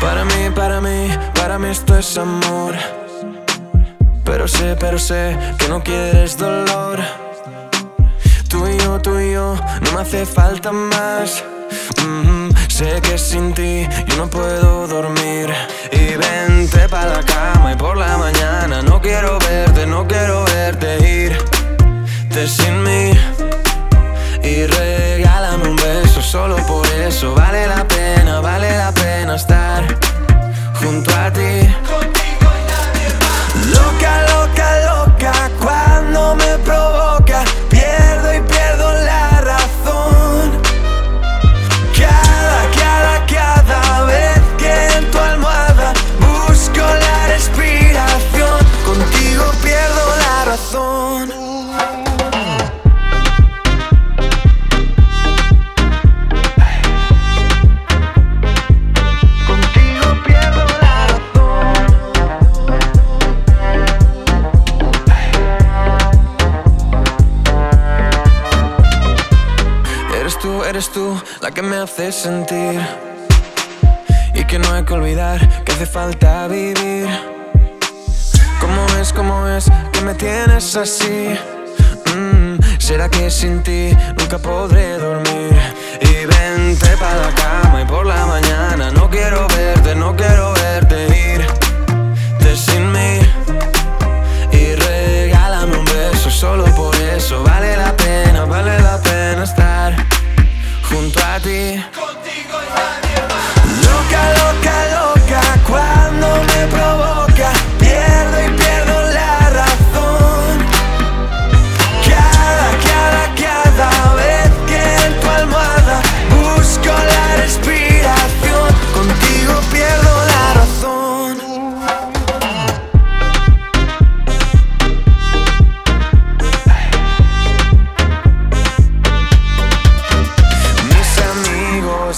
Para mí, para mí, para mí esto es amor. Pero sé, pero sé que no quieres dolor. Tú y yo, tú y yo, no me hace falta más. Mm-hmm. Sé que sin ti yo no puedo dormir. Y vente para la cama y por la mañana no quiero solo por eso vale la pena, vale la pena estar junto a ti. Eres tú, la que me hace sentir Y que no hay que olvidar que hace falta vivir ¿Cómo es, cómo es que me tienes así? Mm, ¿Será que sin ti nunca podré dormir? Y vente para la cama y por la mañana No quiero verte, no quiero